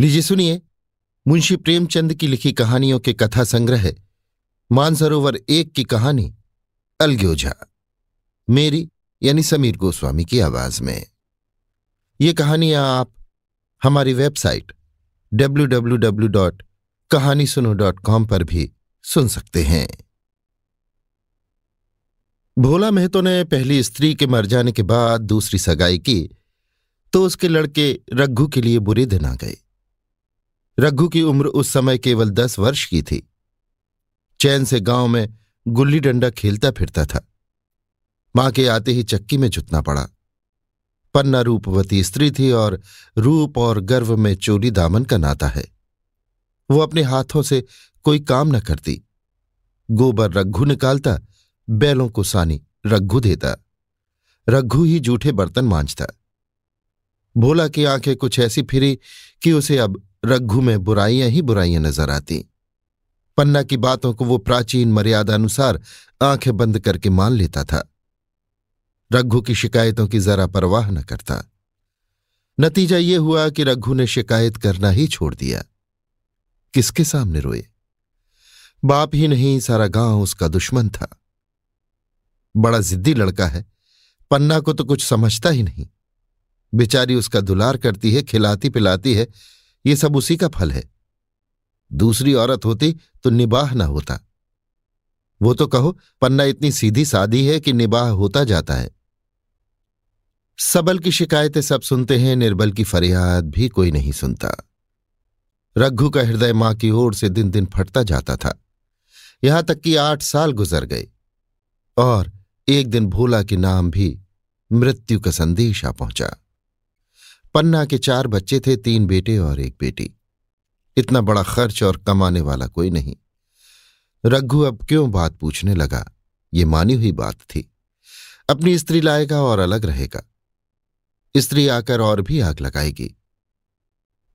लीजिए सुनिए। मुंशी प्रेमचंद की लिखी कहानियों के कथा संग्रह मानसरोवर एक की कहानी, अलग्योझा। मेरी, यानी समीर गोस्वामी की आवाज़ में। ये कहानियाँ आप, हमारी वेबसाइट www.कहानीसुनो.com पर भी सुन सकते हैं। भोला महतो ने पहली स्त्री के मर जाने के बाद दूसरी सगाई की तो उसके लड़के रघु के लिए बुरे दिन आ गए। रघु की उम्र उस समय केवल दस वर्ष की थी। चैन से गाँव में गुल्ली डंडा खेलता फिरता था। माँ के आते ही चक्की में जुतना पड़ा। पन्ना रूपवती स्त्री थी और रूप और गर्व में चोरी दामन का नाता है। वो अपने हाथों से कोई काम न करती। गोबर रघु निकालता, बैलों को सानी रघु देता। रघु ही जूठे बर्तन मांझता। भोला की आँखें कुछ ऐसी फिरी कि उसे अब रघु में बुराइयाँ ही बुराइयाँ नज़र आती। पन्ना की बातों को वो प्राचीन मर्यादा अनुसार आँखें बंद करके मान लेता था। रघु की शिकायतों की जरा परवाह न करता। नतीजा ये हुआ कि रघु ने शिकायत करना ही छोड़ दिया। किसके सामने रोए? बाप ही नहीं, सारा गाँव उसका दुश्मन था। बड़ा जिद्दी लड़का है। पन्ना को तो कुछ समझता ही नहीं। बेचारी उसका दुलार करती है, खिलाती पिलाती है ये सब उसी का फल है। दूसरी औरत होती तो निबाह ना होता। वो तो कहो, पन्ना इतनी सीधी सादी है कि निबाह होता जाता है। सबल की शिकायतें सब सुनते हैं, निर्बल की फरियाद भी कोई नहीं सुनता। रघु का हृदय माँ की ओर से दिन दिन फटता जाता था। यहाँ तक कि आठ साल गुजर गए। और एक दिन भोला के नाम भी मृत्यु का संदेश आ पहुँचा। पन्ना के चार बच्चे थे, तीन बेटे और एक बेटी। इतना बड़ा खर्च और कमाने वाला कोई नहीं। रघु अब क्यों बात पूछने लगा? ये मानी हुई बात थी। अपनी स्त्री लाएगा और अलग रहेगा। स्त्री आकर और भी आग लगाएगी।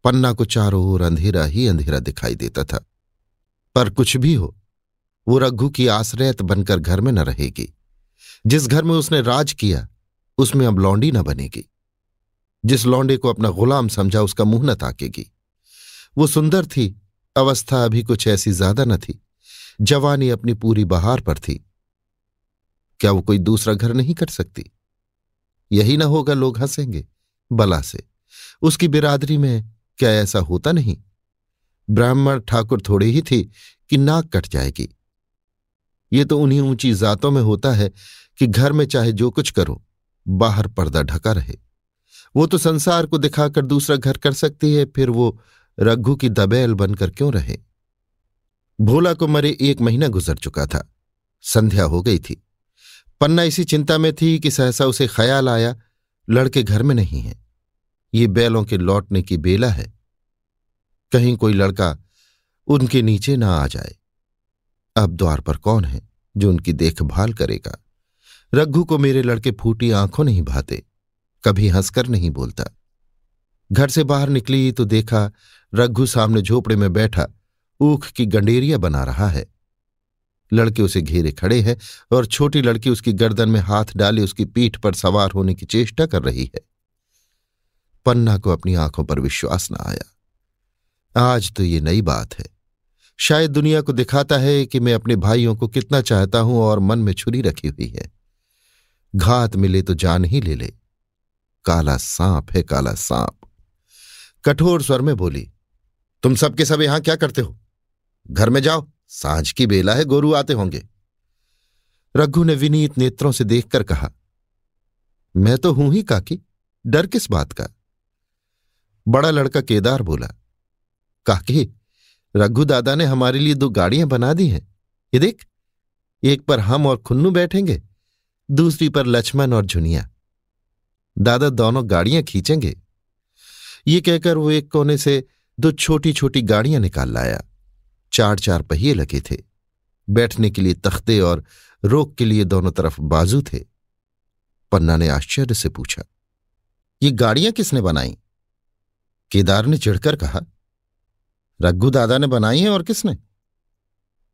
पन्ना को चारों ओर अंधेरा ही अंधेरा दिखाई देता था। पर कुछ भी हो, वो रघु की आश्रयत बनकर घर में न रहेगी। जिस घर में उसने राज किया, उसमें अब लौंडी न बनेगी। जिस लौंडे को अपना गुलाम समझा उसका मुँह न ताकेगी। वो सुंदर थी, अवस्था अभी कुछ ऐसी ज़्यादा न थी। जवानी अपनी पूरी बहार पर थी। क्या वो कोई दूसरा घर नहीं कर सकती? यही ना होगा लोग हंसेंगे, बला से। उसकी बिरादरी में क्या ऐसा होता नहीं? ब्राह्मण ठाकुर थोड़ी ही थी कि नाक कट जाएगी। ये तो उन्हीं ऊँची जातों में होता है कि घर में चाहे जो कुछ करो, बाहर पर्दा ढका रहे। वो तो संसार को दिखाकर दूसरा घर कर सकती है, फिर वो रघु की दबेल बनकर क्यों रहे? भोला को मरे एक महीना गुजर चुका था। संध्या हो गई थी। पन्ना इसी चिंता में थी कि सहसा उसे ख्याल आया, लड़के घर में नहीं है। ये बैलों के लौटने की बेला है। कहीं कोई लड़का उनके नीचे ना आ जाए। अब द्वार पर कौन है जो उनकी देखभाल करेगा? रघु को मेरे लड़के फूटी आँखों नहीं भाते। कभी हंसकर नहीं बोलता। घर से बाहर निकली तो देखा रघु सामने झोपड़े में बैठा, ऊख की गंडेरिया बना रहा है। लड़के उसे घेरे खड़े हैं और छोटी लड़की उसकी गर्दन में हाथ डाले उसकी पीठ पर सवार होने की चेष्टा कर रही है। पन्ना को अपनी आँखों पर विश्वास न आया। आज तो ये नई बात है। शायद दुनिया को दिखाता है कि मैं अपने भाइयों को कितना चाहता हूँ और मन में छुरी रखी हुई है। घात मिले तो जान ही ले ले। काला सांप है, काला सांप। कठोर स्वर में बोली, तुम सबके सब यहाँ क्या करते हो? घर में जाओ, साँझ की बेला है, गोरू आते होंगे। रघु ने विनीत नेत्रों से देखकर कहा, मैं तो हूँ ही काकी, डर किस बात का? बड़ा लड़का केदार बोला, काकी, रघु दादा ने हमारे लिए दो गाड़ियाँ बना दी हैं। ये देख, एक पर हम और खुन्नू बैठेंगे, दूसरी पर लक्ष्मण और झुनिया दादा दोनों गाड़ियाँ खींचेंगे। ये कहकर वो एक कोने से दो छोटी छोटी गाड़ियाँ निकाल लाया। चार चार पहिए लगे थे। बैठने के लिए तख्ते और रोक के लिए दोनों तरफ़ बाजू थे। पन्ना ने आश्चर्य से पूछा, ये गाड़ियाँ किसने बनाई? केदार ने चिढ़कर कहा रघु दादा ने बनाई हैं और किसने?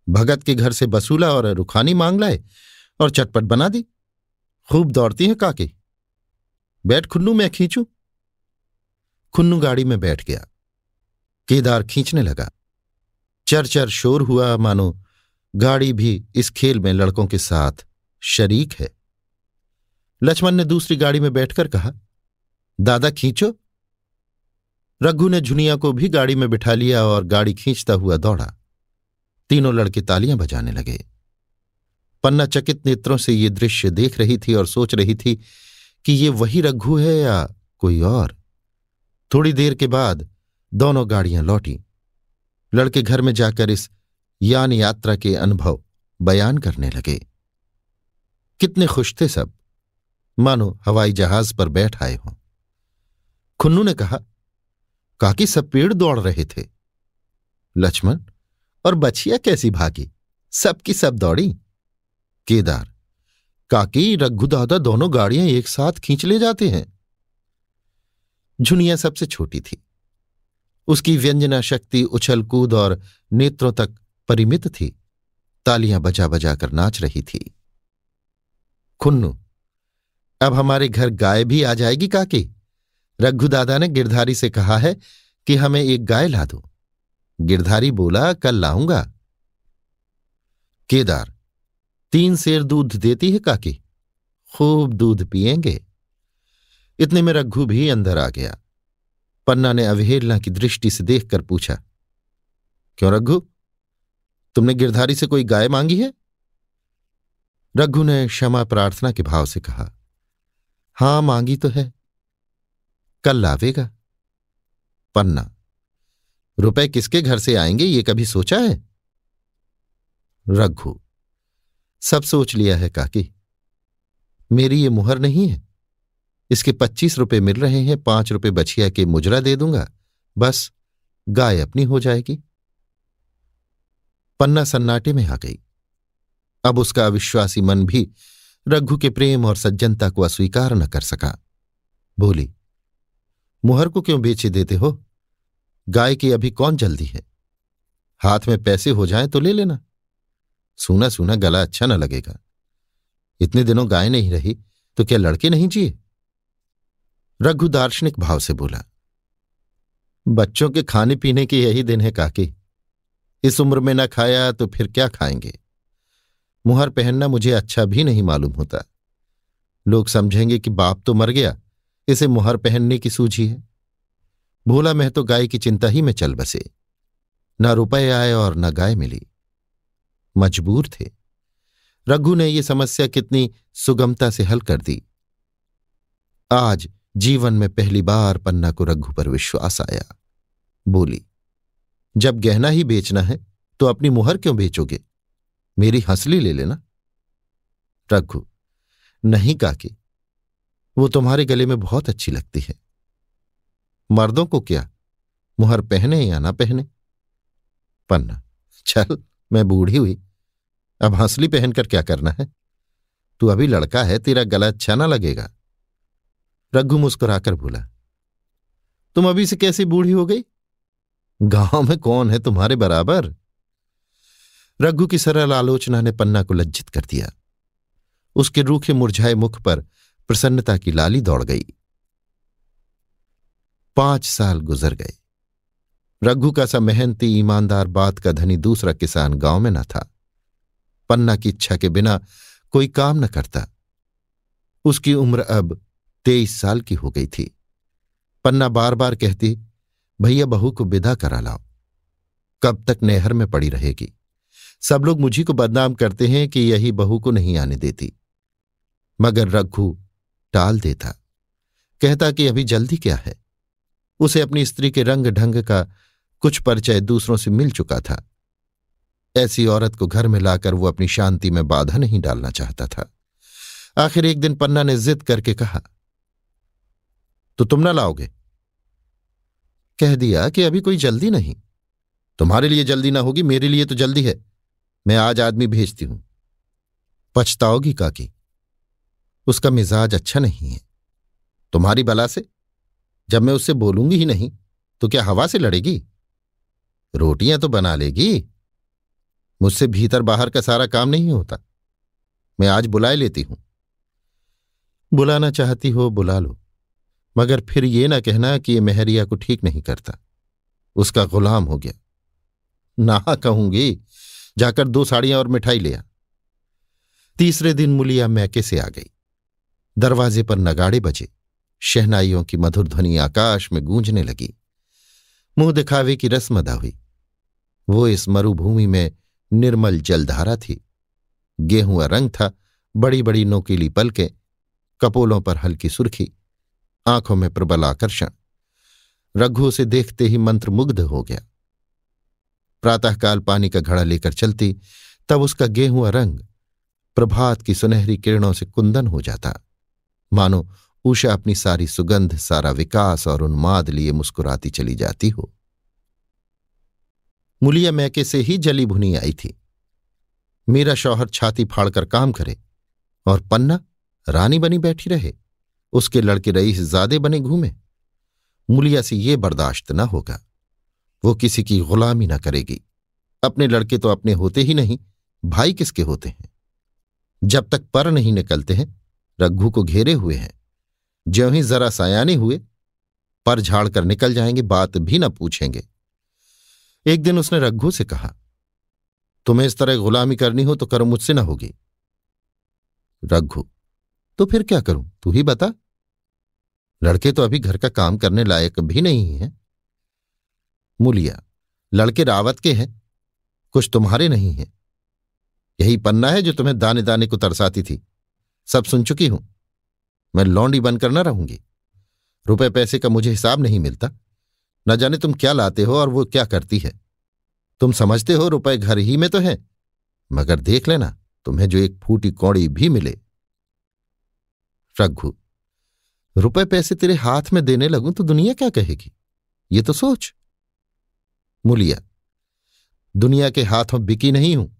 भगत के घर से बसूला और रुखानी मांग लाए और चटपट बना दी। खूब दौड़ती है काके। बैठ खुन्नू मैं खींचू? खुन्नू गाड़ी में बैठ गया। केदार खींचने लगा। चर चर शोर हुआ, मानो गाड़ी भी इस खेल में लड़कों के साथ शरीक है। लक्ष्मण ने दूसरी गाड़ी में बैठकर कहा, दादा खींचो। रघु ने झुनिया को भी गाड़ी में बिठा लिया और गाड़ी खींचता हुआ दौड़ा। तीनों लड़के तालियाँ बजाने लगे। पन्ना चकित नेत्रों से ये दृश्य देख रही थी और सोच रही थी कि ये वही रघु है या कोई और? थोड़ी देर के बाद दोनों गाड़ियाँ लौटी। लड़के घर में जाकर इस यान यात्रा के अनुभव बयान करने लगे। कितने खुश थे सब। मानो हवाई जहाज़ पर बैठ आए हों। खुन्नू ने कहा, काकी, सब पेड़ दौड़ रहे थे। लक्ष्मण, और बछिया कैसी भागी? सबकी सब दौड़ी। केदार काकी रघु दादा दोनों गाड़ियाँ एक साथ खींच ले जाते हैं। झुनिया सबसे छोटी थी। उसकी व्यंजना शक्ति उछल कूद और नेत्रों तक परिमित थी। तालियाँ बजा बजा कर नाच रही थी। खुन्नु, अब हमारे घर गाय भी आ जाएगी काकी। रघु दादा ने गिरधारी से कहा है कि हमें एक गाय ला दो। गिरधारी बोला, कल लाऊँगा। केदार तीन शेर दूध देती है काकी। खूब दूध पिएँगे इतने में रघु भी अंदर आ गया। पन्ना ने अवहेलना की दृष्टि से देखकर पूछा, क्यों रघु? तुमने गिरधारी से कोई गाय मांगी है? रघु ने क्षमा प्रार्थना के भाव से कहा, हाँ, मांगी तो है। कल लावेगा। पन्ना, रुपए किसके घर से आएँगे, ये कभी सोचा है? रघु सब सोच लिया है काकी। मेरी ये मुहर नहीं है। इसके पच्चीस रुपए मिल रहे हैं, पाँच रुपए बछिया के मुजरा दे दूँगा, बस गाय अपनी हो जाएगी। पन्ना सन्नाटे में आ गई। अब उसका अविश्वासी मन भी रघु के प्रेम और सज्जनता को अस्वीकार न कर सका। बोली, मुहर को क्यों बेचे देते हो? गाय की अभी कौन जल्दी है? हाथ में पैसे हो जाए तो ले लेना। सूना सूना गला अच्छा न लगेगा। इतने दिनों गाय नहीं रही तो क्या लड़के नहीं जिए? रघु दार्शनिक भाव से बोला, बच्चों के खाने पीने के यही दिन है काकी। इस उम्र में न खाया तो फिर क्या खाएँगे? मुहर पहनना मुझे अच्छा भी नहीं मालूम होता। लोग समझेंगे कि बाप तो मर गया, इसे मुहर पहनने की सूझी है। भोला मैं तो गाय की चिंता ही में चल बसे। न रुपए आए और न गाय मिली। मजबूर थे। रघु ने यह समस्या कितनी सुगमता से हल कर दी। आज जीवन में पहली बार पन्ना को रघु पर विश्वास आया। बोली, जब गहना ही बेचना है तो अपनी मुहर क्यों बेचोगे? मेरी हंसली ले लेना। रघु, नहीं काकी, वो तुम्हारे गले में बहुत अच्छी लगती है। मर्दों को क्या मुहर पहने या ना पहने? पन्ना, चल मैं बूढ़ी हुई। अब हंसली पहनकर क्या करना है? तू अभी लड़का है, तेरा गला अच्छा ना लगेगा। रघु मुस्कुराकर बोला, तुम अभी से कैसी बूढ़ी हो गई? गाँव में कौन है तुम्हारे बराबर? रघु की सरल आलोचना ने पन्ना को लज्जित कर दिया। उसके रूखे मुरझाए मुख पर प्रसन्नता की लाली दौड़ गई। पाँच साल गुजर गए। रघु का सा मेहनती, ईमानदार बात का धनी दूसरा किसान गाँव में न था। पन्ना की इच्छा के बिना कोई काम न करता। उसकी उम्र अब तेईस साल की हो गई थी। पन्ना बार बार कहती, भैया, बहू को विदा करा लाओ। कब तक नेहर में पड़ी रहेगी? सब लोग मुझी को बदनाम करते हैं कि यही बहू को नहीं आने देती। मगर रघु टाल देता, कहता कि अभी जल्दी क्या है? उसे अपनी स्त्री के रंग ढंग का कुछ परिचय दूसरों से मिल चुका था। ऐसी औरत को घर में लाकर वो अपनी शांति में बाधा नहीं डालना चाहता था। आखिर एक दिन पन्ना ने जिद करके कहा तो तुम ना लाओगे? कह दिया कि, अभी कोई जल्दी नहीं। तुम्हारे लिए जल्दी ना होगी, मेरे लिए तो जल्दी है। मैं आज आदमी भेजती हूँ। पछताओगी काकी? उसका मिजाज अच्छा नहीं है। तुम्हारी बला से? जब मैं उससे बोलूँगी ही नहीं तो क्या हवा से लड़ेगी? रोटियाँ तो बना लेगी। मुझसे भीतर बाहर का सारा काम नहीं होता। मैं आज बुलाए लेती हूँ। बुलाना चाहती हो बुला लो, मगर फिर ये ना कहना कि ये मेहरिया को ठीक नहीं करता। उसका गुलाम हो गया। ना कहूँगी, जाकर दो साड़ियाँ और मिठाई ले आ। तीसरे दिन मुलिया मैके से आ गई। दरवाजे पर नगाड़े बजे, शहनाइयों की मधुर ध्वनि आकाश में गूंजने लगी। मुँह दिखावे की रस्म अदा हुई। वो इस मरुभूमि में निर्मल जलधारा थी। गेहूँ रंग था बड़ी बड़ी नोकीली पलकें, कपोलों पर हल्की सुर्खी, आँखों में प्रबल आकर्षण। रघु उसे देखते ही मंत्रमुग्ध हो गया। प्रातःकाल पानी का घड़ा लेकर चलती, तब उसका गेहूँ रंग प्रभात की सुनहरी किरणों से कुंदन हो जाता। मानो उषा अपनी सारी सुगंध, सारा विकास और उन्माद लिए मुस्कुराती चली जाती हो। मुलिया मैके से ही जली भुनी आई थी। मेरा शौहर छाती फाड़कर काम करे और पन्ना रानी बनी बैठी रहे, उसके लड़के रईस ज्यादे बने घूमे। मुलिया से ये बर्दाश्त न होगा, वो किसी की गुलामी न करेगी। अपने लड़के तो अपने होते ही नहीं, भाई किसके होते हैं? जब तक पर नहीं निकलते हैं, रघु को घेरे हुए हैं। ज्यों ही जरा सयाने हुए, पर झाड़ कर निकल जाएँगे, बात भी न पूछेंगे। एक दिन उसने रघु से कहा, तुम्हें इस तरह गुलामी करनी हो तो करो मुझसे ना होगी। रघु तो फिर क्या करूँ? तू ही बता। लड़के तो अभी घर का काम करने लायक भी नहीं है। मुलिया, लड़के रावत के हैं, कुछ तुम्हारे नहीं है। यही पन्ना है जो तुम्हें दाने दाने को तरसाती थी। सब सुन चुकी हूँ। मैं लौंडी बनकर न रहूँगी। रुपए पैसे का मुझे हिसाब नहीं मिलता। न जाने तुम क्या लाते हो और वो क्या करती है। तुम समझते हो रुपए घर ही में तो है, मगर देख लेना, तुम्हें जो एक फूटी कौड़ी भी मिले। रघु, रुपए पैसे तेरे हाथ में देने लगूं तो दुनिया क्या कहेगी? ये तो सोच। मुलिया, दुनिया के हाथों बिकी नहीं हूँ।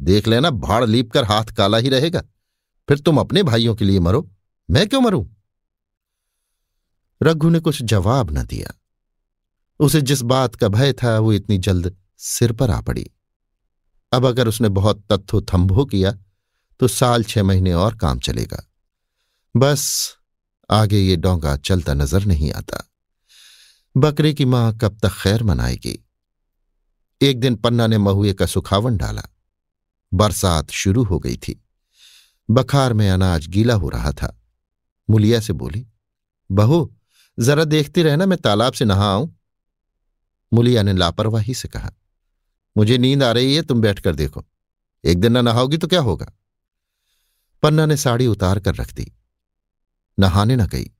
देख लेना, भाड़ लीप कर हाथ काला ही रहेगा। फिर तुम अपने भाइयों के लिए मरो, मैं क्यों मरूं? रघु ने कुछ जवाब न दिया। उसे जिस बात का भय था, वो इतनी जल्द सिर पर आ पड़ी। अब अगर उसने बहुत तत्थो थंभो किया तो साल छह महीने और काम चलेगा। बस आगे ये डोंगा चलता नज़र नहीं आता। बकरे की माँ कब तक खैर मनाएगी? एक दिन पन्ना ने महुए का सुखावन डाला। बरसात शुरू हो गई थी। बखार में अनाज गीला हो रहा था। मुलिया से बोली, बहू, जरा देखती रहना, मैं तालाब से नहा आऊँ। मुलिया ने लापरवाही से कहा, मुझे नींद आ रही है, तुम बैठकर देखो। एक दिन न नहाओगी तो क्या होगा? पन्ना ने साड़ी उतार कर रख दी। नहाने न गई।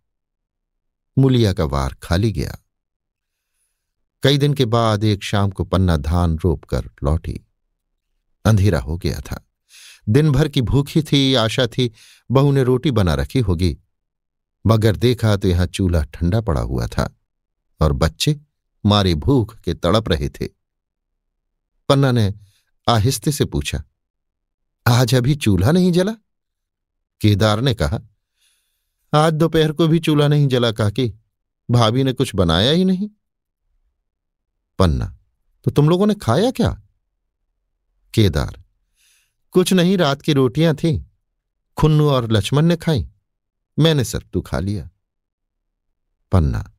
मुलिया का वार खाली गया। कई दिन के बाद एक शाम को पन्ना धान रोप कर लौटी। अंधेरा हो गया था। दिन भर की भूखी थी, आशा थी, बहू ने रोटी बना रखी होगी। मगर देखा तो यहाँ चूल्हा ठंडा पड़ा हुआ था और बच्चे मारे भूख के तड़प रहे थे। पन्ना ने आहिस्ते से पूछा, आज अभी चूल्हा नहीं जला? केदार ने कहा, आज दोपहर को भी चूल्हा नहीं जला, काकी। भाभी ने कुछ बनाया ही नहीं। पन्ना तो तुम लोगों ने खाया क्या? केदार, कुछ नहीं, रात की रोटियाँ थी। खुन्नू और लक्ष्मण ने खाई। मैंने सर तू खा लिया। पन्ना,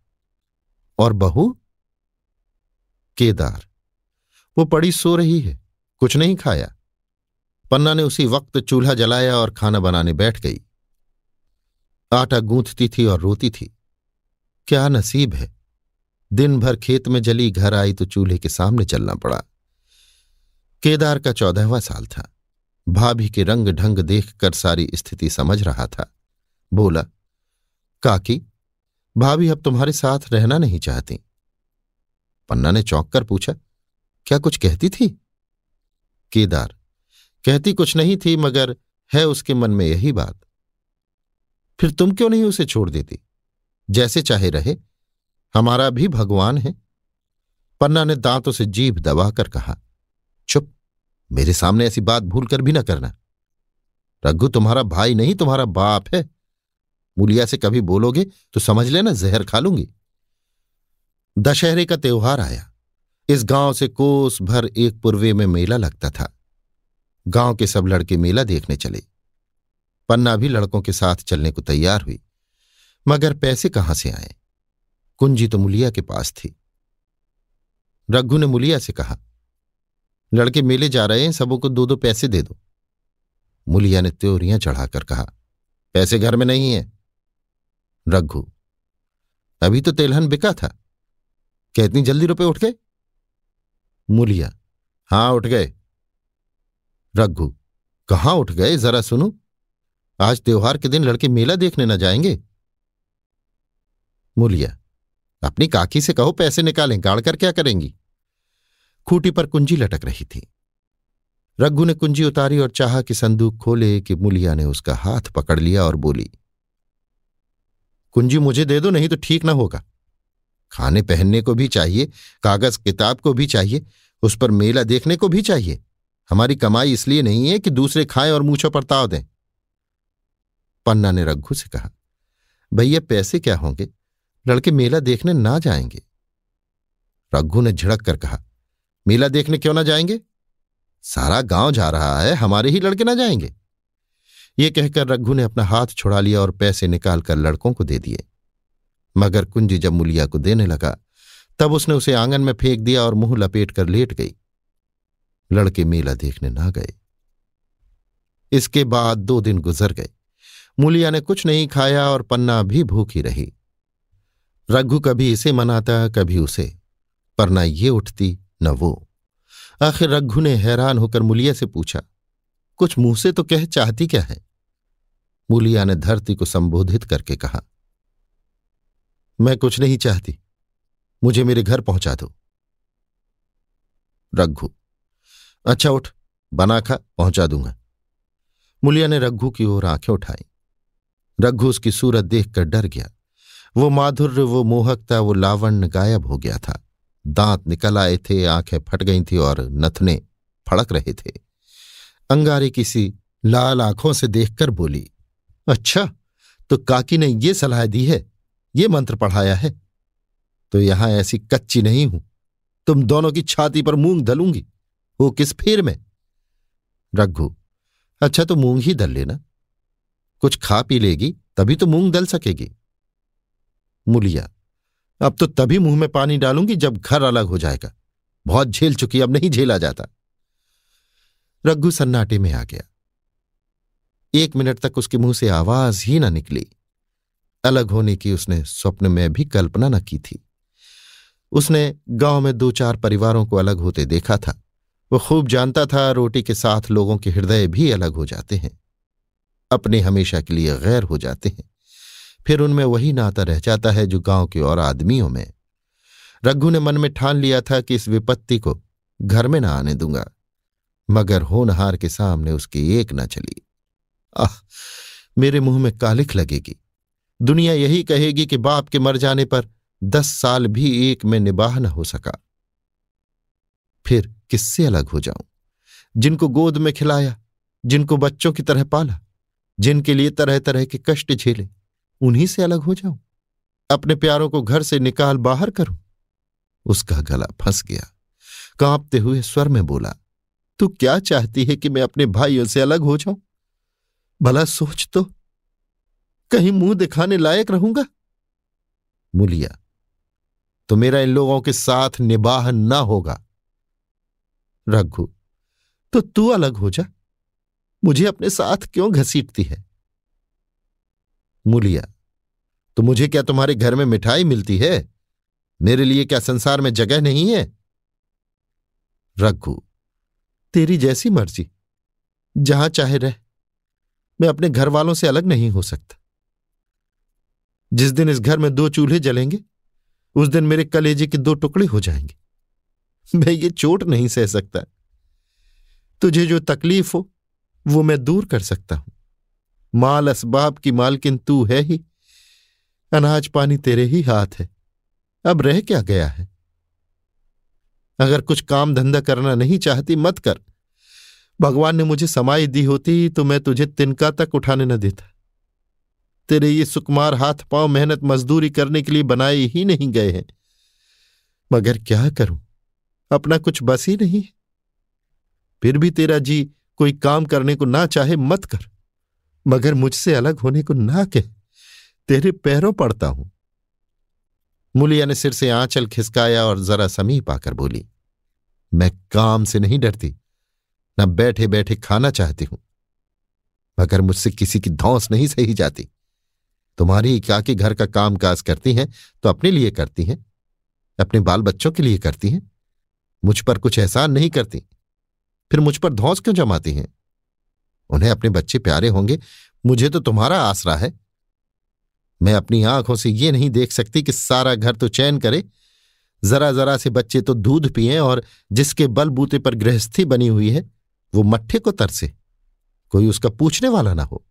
और बहू? केदार। वो पड़ी सो रही है, कुछ नहीं खाया। पन्ना ने उसी वक्त चूल्हा जलाया और खाना बनाने बैठ गई। आटा गूंथती थी और रोती थी। क्या नसीब है? दिन भर खेत में जली, घर आई तो चूल्हे के सामने चलना पड़ा। केदार का चौदहवा साल था। भाभी के रंग ढंग देखकर सारी स्थिति समझ रहा था। बोला, काकी, भाभी अब तुम्हारे साथ रहना नहीं चाहती। पन्ना ने चौंक कर पूछा, क्या कुछ कहती थी? केदार, कहती कुछ नहीं थी, मगर है उसके मन में यही बात। फिर तुम क्यों नहीं उसे छोड़ देती? जैसे चाहे रहे, हमारा भी भगवान है। पन्ना ने दांतों से जीभ दबाकर कहा, चुप, मेरे सामने ऐसी बात भूल कर भी ना करना। रघु तुम्हारा भाई नहीं, तुम्हारा बाप है। मुलिया से कभी बोलोगे तो समझ लेना, जहर खा लूँगी। दशहरे का त्योहार आया। इस गाँव से कोस भर एक पूर्वे में मेला लगता था। गाँव के सब लड़के मेला देखने चले। पन्ना भी लड़कों के साथ चलने को तैयार हुई। मगर पैसे कहाँ से आए? कुंजी तो मुलिया के पास थी। रघु ने मुलिया से कहा, लड़के मेले जा रहे हैं, सबों को दो दो पैसे दे दो। मुलिया ने त्योरियाँ चढ़ाकर कहा, पैसे घर में नहीं है। रघु, अभी तो तेलहन बिका था। क्या इतनी जल्दी रुपए उठ गए? मुलिया हाँ, उठ गए। रघु, कहाँ उठ गए? जरा सुनो। आज त्योहार के दिन लड़के मेला देखने न जाएँगे। मुलिया अपनी काकी से कहो पैसे निकालें गाड़ कर क्या करेंगी? खूटी पर कुंजी लटक रही थी। रघु ने कुंजी उतारी और चाहा कि संदूक खोले कि मुलिया ने उसका हाथ पकड़ लिया और बोली, कुंजी मुझे दे दो, नहीं तो ठीक ना होगा। खाने पहनने को भी चाहिए, कागज़ किताब को भी चाहिए, उस पर मेला देखने को भी चाहिए। हमारी कमाई इसलिए नहीं है कि दूसरे खाएँ और मूछों पर ताव दें। पन्ना ने रघु से कहा, भैया, पैसे क्या होंगे? लड़के मेला देखने ना जाएँगे। रघु ने झिड़क कर कहा, मेला देखने क्यों ना जाएँगे? सारा गाँव जा रहा है, हमारे ही लड़के ना जाएँगे। ये कहकर रघु ने अपना हाथ छुड़ा लिया और पैसे निकालकर लड़कों को दे दिए। मगर कुंजी जब मुलिया को देने लगा, तब उसने उसे आँगन में फेंक दिया और मुँह लपेट कर लेट गई। लड़के मेला देखने ना गए। इसके बाद दो दिन गुजर गए। मुलिया ने कुछ नहीं खाया और पन्ना भी भूखी रही। रघु कभी इसे मनाता, कभी उसे, पर न ये उठती, न वो। आखिर रघु ने हैरान होकर मुलिया से पूछा, कुछ मुँह से तो कह चाहती क्या है? मुलिया ने धरती को संबोधित करके कहा मैं कुछ नहीं चाहती। मुझे मेरे घर पहुँचा दो। रघु अच्छा उठ बना खा पहुँचा दूँगा। मुलिया ने रघु की ओर आँखें उठाई। रघु उसकी सूरत देखकर डर गया। वो माधुर्य, वो मोहकता, वो लावण्य गायब हो गया था। दांत निकल आए थे, आँखें फट गई थी और नथने फड़क रहे थे। अंगारे किसी लाल आँखों से देखकर बोली अच्छा तो काकी ने ये सलाह दी है ये मंत्र पढ़ाया है। तो यहाँ ऐसी कच्ची नहीं हूँ। तुम दोनों की छाती पर मूंग दलूँगी वो किस फेर में? रघु अच्छा तो मूंग ही दल लेना। कुछ खा पी लेगी, तभी तो मूंग दल सकेगी। मुलिया, अब तो तभी मुँह में पानी डालूँगी जब घर अलग हो जाएगा। बहुत झेल चुकी अब नहीं झेला जाता। रघु सन्नाटे में आ गया। एक मिनट तक उसके मुँह से आवाज़ ही ना निकली। अलग होने की उसने स्वप्न में भी कल्पना न की थी। उसने गाँव में दो चार परिवारों को अलग होते देखा था। वो खूब जानता था, रोटी के साथ लोगों के हृदय भी अलग हो जाते हैं। अपने हमेशा के लिए गैर हो जाते हैं। फिर उनमें वही नाता रह जाता है जो गाँव के और आदमियों में। रघु ने मन में ठान लिया था कि इस विपत्ति को घर में ना आने दूँगा, मगर होनहार के सामने उसकी एक न चली। आह, मेरे मुँह में कालिख लगेगी। दुनिया यही कहेगी कि बाप के मर जाने पर दस साल भी एक में निबाह न हो सका। फिर किससे अलग हो जाऊँ? जिनको गोद में खिलाया, जिनको बच्चों की तरह पाला, जिनके लिए तरह तरह के कष्ट झेले, उन्हीं से अलग हो जाऊँ? अपने प्यारों को घर से निकाल बाहर करूँ? उसका गला फंस गया। कांपते हुए स्वर में बोला, तू क्या चाहती है कि मैं अपने भाइयों से अलग हो जाऊँ? भला सोच तो। कहीं मुँह दिखाने लायक रहूँगा? मुलिया तो मेरा इन लोगों के साथ निबाह न होगा। रघु तो तू अलग हो जा। मुझे अपने साथ क्यों घसीटती है? मुलिया तो मुझे क्या तुम्हारे घर में मिठाई मिलती है? मेरे लिए क्या संसार में जगह नहीं है? रघु, तेरी जैसी मर्ज़ी। जहाँ चाहे रह। मैं अपने घर वालों से अलग नहीं हो सकता। जिस दिन इस घर में दो चूल्हे जलेंगे, उस दिन मेरे कलेजे के दो टुकड़े हो जाएँगे। मैं ये चोट नहीं सह सकता। तुझे जो तकलीफ़ हो, वो मैं दूर कर सकता हूँ। माल असबाब की मालकिन तू है ही। अनाज पानी तेरे ही हाथ है। अब रह क्या गया है? अगर कुछ काम धंधा करना नहीं चाहती, मत कर। भगवान ने मुझे समाई दी होती तो मैं तुझे तिनका तक उठाने न देता। तेरे ये सुकुमार हाथ पाँव मेहनत मजदूरी करने के लिए बनाए ही नहीं गए हैं। मगर क्या करूँ? अपना कुछ बस ही नहीं फिर भी तेरा जी कोई काम करने को ना चाहे मत कर, मगर मुझसे अलग होने को ना कह। तेरे पैरों पड़ता हूँ। मुलिया ने सिर से आंचल खिसकाया और जरा समीप आकर बोली, मैं काम से नहीं डरती, न बैठे बैठे खाना चाहती हूँ, मगर मुझसे किसी की धौंस नहीं सही जाती। तुम्हारी काकी घर का काम काज करती हैं तो अपने लिए करती हैं। अपने बाल बच्चों के लिए करती हैं। मुझ पर कुछ एहसान नहीं करती। फिर मुझ पर धौस क्यों जमाती हैं? उन्हें अपने बच्चे प्यारे होंगे। मुझे तो तुम्हारा आसरा है। मैं अपनी आँखों से ये नहीं देख सकती कि सारा घर तो चैन करे। जरा जरा से बच्चे तो दूध पिए और जिसके बल बूते पर गृहस्थी बनी हुई है, वो मट्ठे को तरसे। कोई उसका पूछने वाला ना हो।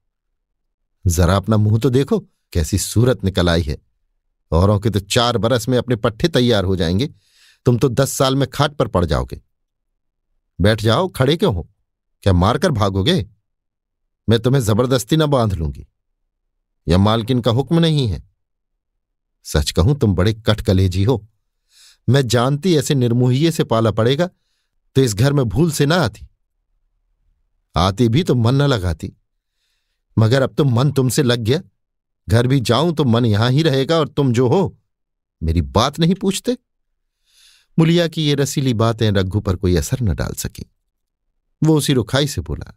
जरा अपना मुँह तो देखो। कैसी सूरत निकल आई है। औरों के तो चार बरस में अपने पट्टे तैयार हो जाएँगे। तुम तो दस साल में खाट पर पड़ जाओगे। बैठ जाओ, खड़े क्यों हो? क्या मारकर भागोगे? मैं तुम्हें ज़बरदस्ती न बाँध लूँगी। या मालकिन का हुक्म नहीं है। सच कहूँ, तुम बड़े कटकलेजी हो। मैं जानती ऐसे निर्मोहिये से पाला पड़ेगा तो इस घर में भूल से ना आती। आती भी तो मन न लगाती। मगर अब तो मन तुमसे लग गया। घर भी जाऊँ तो मन यहाँ ही रहेगा और तुम जो हो, मेरी बात नहीं पूछते। मुलिया की ये रसीली बातें रघु पर कोई असर न डाल सकी। वो उसी रुखाई से बोला,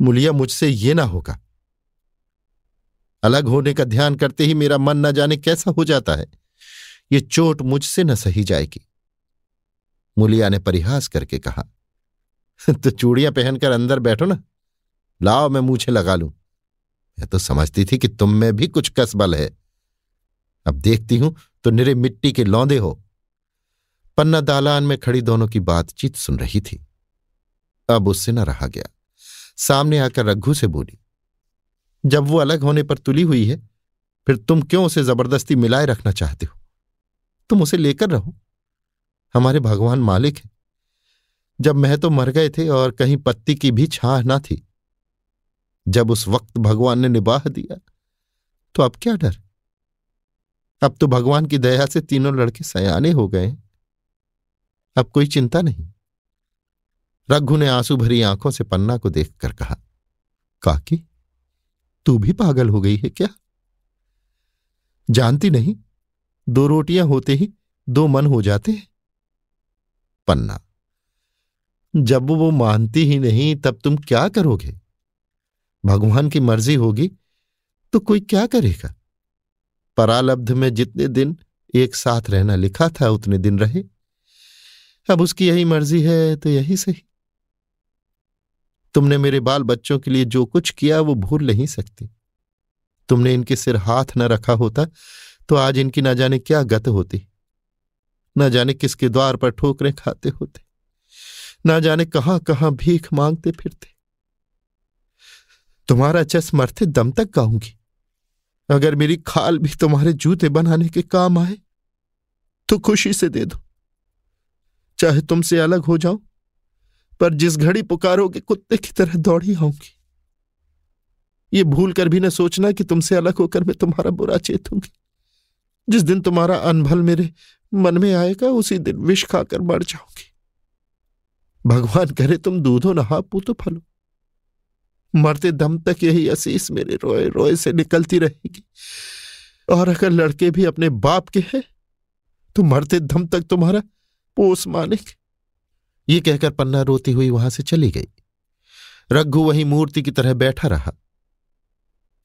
मुलिया, मुझसे ये ना होगा। अलग होने का ध्यान करते ही मेरा मन न जाने कैसा हो जाता है। ये चोट मुझसे न सही जाएगी। मुलिया ने परिहास करके कहा तो चूड़ियाँ पहनकर अंदर बैठो ना। लाओ, मैं मूछे लगा लूँ। मैं तो समझती थी कि तुम में भी कुछ कसबल है। अब देखती हूँ तो निरे मिट्टी के लौंदे हो। पन्ना दालान में खड़ी दोनों की बातचीत सुन रही थी। अब उससे न रहा गया। सामने आकर रघु से बोली, जब वो अलग होने पर तुली हुई है, फिर तुम क्यों उसे ज़बरदस्ती मिलाए रखना चाहते हो? तुम उसे लेकर रहो। हमारे भगवान मालिक हैं। जब मैं तो मर गए थे और कहीं पत्ती की भी छाह ना थी जब उस वक्त भगवान ने निबाह दिया तो अब क्या डर? अब तो भगवान की दया से तीनों लड़के सयाने हो गए अब कोई चिंता नहीं। रघु ने आँसू भरी आँखों से पन्ना को देखकर कहा, काकी, तू भी पागल हो गई है क्या? जानती नहीं। दो रोटियाँ होते ही दो मन हो जाते हैं। पन्ना, जब वो मानती ही नहीं, तब तुम क्या करोगे? भगवान की मर्ज़ी होगी तो कोई क्या करेगा? परालब्ध में जितने दिन एक साथ रहना लिखा था, उतने दिन रहे। अब उसकी यही मर्ज़ी है तो यही सही। तुमने मेरे बाल बच्चों के लिए जो कुछ किया, वो भूल नहीं सकती। तुमने इनके सिर हाथ न रखा होता तो आज इनकी ना जाने क्या गत होती। न जाने किसके द्वार पर ठोकरें खाते होते। ना जाने कहाँ कहाँ भीख मांगते फिरते। तुम्हारा चस मरते दम तक गाऊँगी। अगर मेरी खाल भी तुम्हारे जूते बनाने के काम आए तो खुशी से दे दो। चाहे तुमसे अलग हो जाऊँ, पर जिस घड़ी पुकारोगे, कुत्ते की तरह दौड़ी आऊँगी। ये भूल कर भी न सोचना कि तुमसे अलग होकर मैं तुम्हारा बुरा चेतूँगी जिस दिन तुम्हारा अनभल मेरे मन में आएगा, उसी दिन विष खाकर मर जाओगी भगवान करे तुम दूधो नहा पूतो फलो। मरते दम तक यही असीस मेरे रोए रोए से निकलती रहेगी। और अगर लड़के भी अपने बाप के हैं तो मरते दम तक तुम्हारा पोस मानेंगे। ये कहकर पन्ना रोती हुई वहाँ से चली गई। रघु वही मूर्ति की तरह बैठा रहा।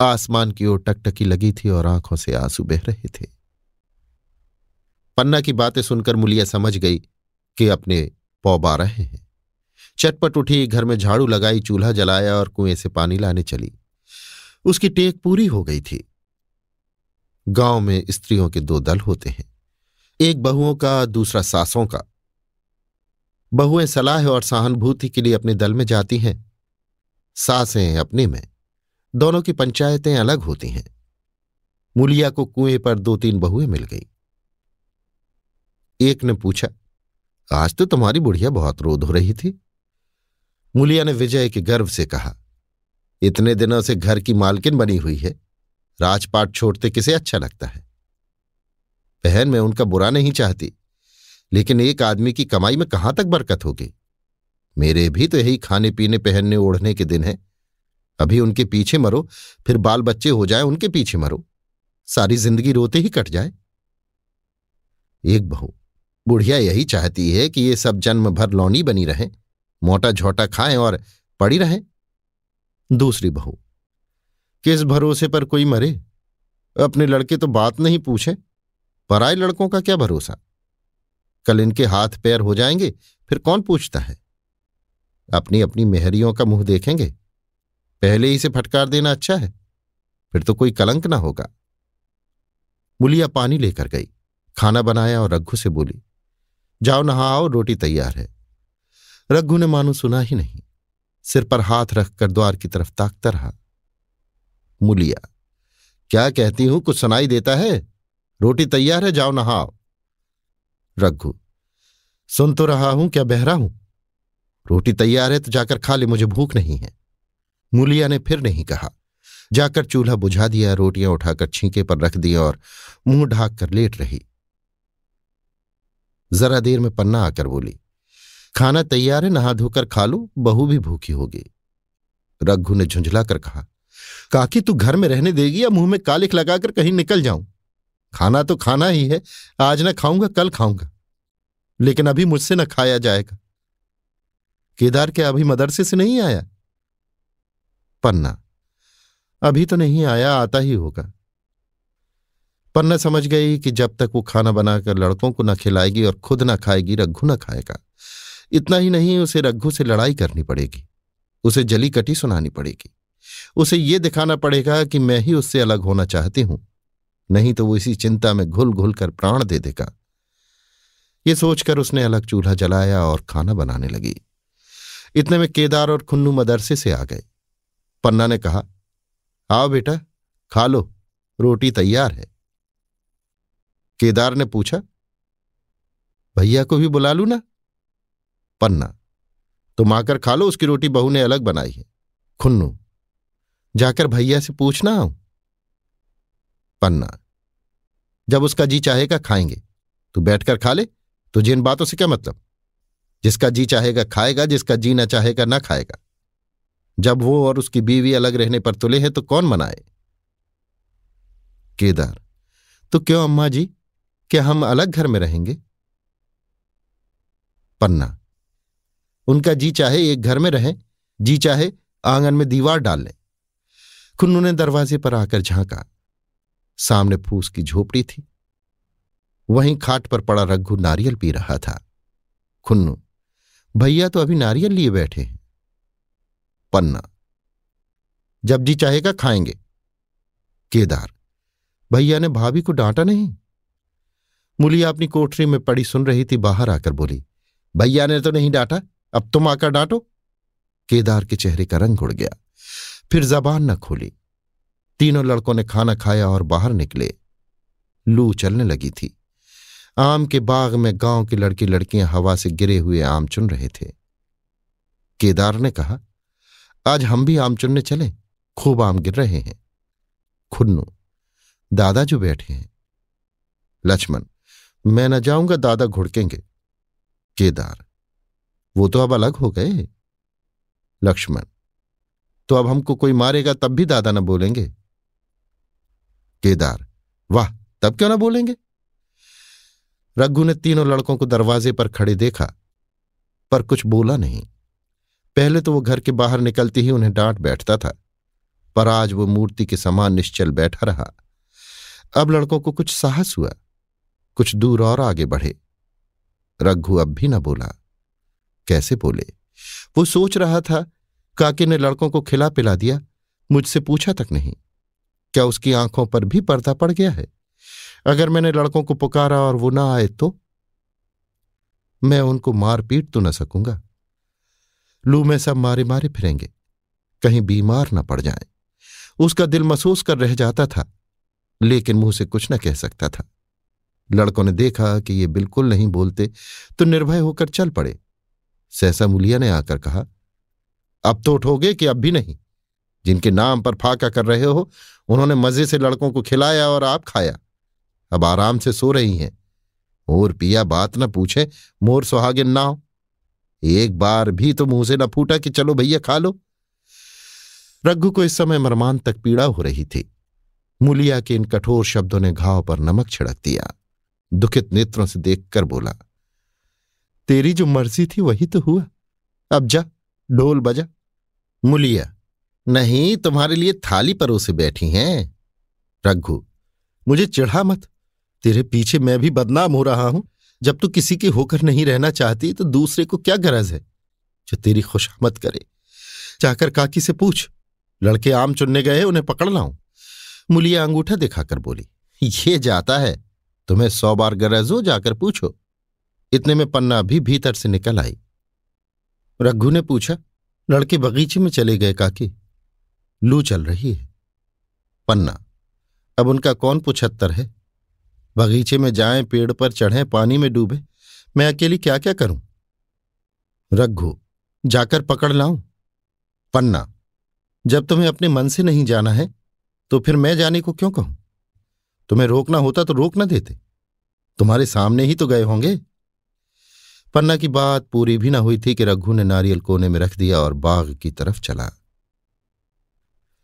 आसमान की ओर टकटकी लगी थी और आँखों से आँसू बह रहे थे। पन्ना की बातें सुनकर मुलिया समझ गई कि अपने पौबा रहे हैं। चटपट उठी, घर में झाड़ू लगाई, चूल्हा जलाया और कुएँ से पानी लाने चली। उसकी टेक पूरी हो गई थी। गाँव में स्त्रियों के दो दल होते हैं। एक बहुओं का, दूसरा सासों का। बहुएँ सलाह और सहानुभूति के लिए अपने दल में जाती हैं। सासें अपने में। दोनों की पंचायतें अलग होती हैं। मुलिया को कुएँ पर दो तीन बहुएँ मिल गई। एक ने पूछा, आज तो तुम्हारी बुढ़िया बहुत रोध हो रही थी। मूलिया ने विजय के गर्व से कहा, इतने दिनों से घर की मालकिन बनी हुई है। राजपाट छोड़ते किसे अच्छा लगता है? बहन, मैं उनका बुरा नहीं चाहती, लेकिन एक आदमी की कमाई में कहाँ तक बरकत होगी? मेरे भी तो यही खाने पीने पहनने ओढ़ने के दिन है। अभी उनके पीछे मरो, फिर बाल बच्चे हो जाए, उनके पीछे मरो। सारी ज़िंदगी रोते ही कट जाए। एक बहू, बुढ़िया यही चाहती है कि ये सब जन्म भर लौनी बनी रहे। मोटा झोटा खाएँ और पड़ी रहें। दूसरी बहू, किस भरोसे पर कोई मरे? अपने लड़के तो बात नहीं पूछे। पराए लड़कों का क्या भरोसा? कल इनके हाथ पैर हो जाएँगे, फिर कौन पूछता है? अपनी अपनी मेहरियों का मुँह देखेंगे। पहले ही से फटकार देना अच्छा है, फिर तो कोई कलंक ना होगा। मुलिया पानी लेकर गई, खाना बनाया और रघु से बोली, जाओ नहाओ, रोटी तैयार है। रघु ने मानो सुना ही नहीं। सिर पर हाथ रखकर द्वार की तरफ़ ताकता रहा। मुलिया, क्या कहती हूँ, कुछ सुनाई देता है? रोटी तैयार है, जाओ नहाओ। रघु, सुन तो रहा हूँ, क्या बहरा हूँ? रोटी तैयार है तो जाकर खा ले, मुझे भूख नहीं है। मुलिया ने फिर नहीं कहा। जाकर चूल्हा बुझा दिया, रोटियाँ उठाकर छींके पर रख दी और मुँह ढाक कर लेट रही। जरा देर में पन्ना आकर बोली खाना तैयार है, नहा धोकर खा लो, बहू भी भूखी होगी। रघु ने झुंझला कर कहा, काकी, तू घर में रहने देगी या मुँह में कालिक लगाकर कहीं निकल जाऊँ? खाना तो खाना ही है, आज ना खाऊँगा, कल खाऊँगा। लेकिन अभी मुझसे न खाया जाएगा। केदार के अभी मदरसे से नहीं आया? पन्ना, अभी तो नहीं आया, आता ही होगा। पन्ना समझ गई कि जब तक वो खाना बनाकर लड़कों को न खिलाएगी और खुद न खाएगी, रघु न खाएगा। इतना ही नहीं, उसे रघु से लड़ाई करनी पड़ेगी। उसे जली कटी सुनानी पड़ेगी। उसे ये दिखाना पड़ेगा कि मैं ही उससे अलग होना चाहती हूँ। नहीं तो वो इसी चिंता में घुल घुल कर प्राण दे देगा। ये सोचकर उसने अलग चूल्हा जलाया और खाना बनाने लगी। इतने में केदार और खुन्नू मदरसे से आ गए। पन्ना ने कहा, आओ बेटा, खा लो, रोटी तैयार है। केदार ने पूछा, भैया को भी बुला लू ना? पन्ना। तुम आकर खा लो, उसकी रोटी बहू ने अलग बनाई है। खुन्नू, जाकर भैया से पूछना आऊँ। पन्ना, जब उसका जी चाहेगा खाएँगे। तू बैठकर खा ले, तुझे इन बातों से क्या मतलब? जिसका जी चाहेगा खाएगा, जिसका जी ना चाहेगा ना खाएगा। जब वो और उसकी बीवी अलग रहने पर तुले हैं तो कौन मनाए? केदार तो क्यों अम्मा जी? क्या हम अलग घर में रहेंगे? पन्ना उनका जी चाहे एक घर में रहें, जी चाहे आँगन में दीवार डाल लें। खुन्नू ने दरवाजे पर आकर झांका। सामने फूस की झोपड़ी थी। वहीं खाट पर पड़ा रघु नारियल पी रहा था। खुन्नू, भैया तो अभी नारियल लिए बैठे हैं। पन्ना, जब जी चाहेगा खाएँगे। केदार, भैया ने भाभी को डांटा नहीं? मुलिया अपनी कोठरी में पड़ी सुन रही थी, बाहर आकर बोली, भैया ने तो नहीं डांटा। अब तुम आकर डांटो। केदार के चेहरे का रंग उड़ गया। फिर जबान न खोली। तीनों लड़कों ने खाना खाया और बाहर निकले। लू चलने लगी थी। आम के बाग में गाँव की लड़की लड़कियाँ हवा से गिरे हुए आम चुन रहे थे। केदार ने कहा, आज हम भी आम चुनने चले। खूब आम गिर रहे हैं। खुन्नू दादा जो बैठे हैं। लक्ष्मण, मैं न जाऊँगा, दादा घुड़केंगे। केदार वो तो अब अलग हो गए। लक्ष्मण तो अब हमको कोई मारेगा तब भी दादा ना बोलेंगे। केदार, वाह, तब क्यों ना बोलेंगे? रघु ने तीनों लड़कों को दरवाजे पर खड़े देखा, पर कुछ बोला नहीं। पहले तो वो घर के बाहर निकलते ही उन्हें डांट बैठता था, पर आज वो मूर्ति के समान निश्चल बैठा रहा। अब लड़कों को कुछ साहस हुआ, कुछ दूर और आगे बढ़े। रघु अब भी न बोला। कैसे बोले? वो सोच रहा था, काके ने लड़कों को खिला पिला दिया, मुझसे पूछा तक नहीं। क्या उसकी आँखों पर भी पर्दा पड़ गया है? अगर मैंने लड़कों को पुकारा और वो ना आए तो? मैं उनको मार पीट तो न सकूँगा। लू में सब मारे मारे फिरेंगे, कहीं बीमार न पड़ जाए। उसका दिल महसूस कर रह जाता था, लेकिन मुँह से कुछ न कह सकता था। लड़कों ने देखा कि ये बिल्कुल नहीं बोलते तो निर्भय होकर चल पड़े। सहसा मुलिया ने आकर कहा, अब तो उठोगे कि अब भी नहीं। जिनके नाम पर फाका कर रहे हो, उन्होंने मज़े से लड़कों को खिलाया और आप खाया। अब आराम से सो रही हैं। और पिया बात न पूछे, मोर सुहागिन ना हो एक बार भी तो मुँह से न फूटा कि चलो भैया खा लो। रघु को इस समय मरमान तक पीड़ा हो रही थी। मुलिया के इन कठोर शब्दों ने घाव पर नमक छिड़क दिया। दुखित नेत्रों से देखकर बोला तेरी जो मर्ज़ी थी वही तो हुआ। अब जा, ढोल बजा। मुलिया, नहीं, तुम्हारे लिए थाली परोसे बैठी हैं। रघु, मुझे चिढ़ा मत। तेरे पीछे मैं भी बदनाम हो रहा हूँ। जब तू किसी की होकर नहीं रहना चाहती तो दूसरे को क्या गरज है? जो तेरी खुशामद करे। जाकर काकी से पूछ। लड़के आम चुनने गए, उन्हें पकड़ लाऊं। मुलिया अंगूठा दिखाकर बोली, ये जाता है। तुम्हें सौ बार गरज हो, जाकर पूछो। इतने में पन्ना भी भीतर से निकल आई। रघु ने पूछा, लड़के बगीचे में चले गए काकी? लू चल रही है। पन्ना, अब उनका कौन पुछत्तर है? बगीचे में जाएँ, पेड़ पर चढ़ें, पानी में डूबे, मैं अकेली क्या क्या करूँ? रघु, जाकर पकड़ लाऊं? पन्ना, जब तुम्हें अपने मन से नहीं जाना है तो फिर मैं जाने को क्यों कहूँ? तुम्हें रोकना होता तो रोक ना देते। तुम्हारे सामने ही तो गए होंगे। पन्ना की बात पूरी भी ना हुई थी कि रघु ने नारियल कोने में रख दिया और बाग की तरफ़ चला।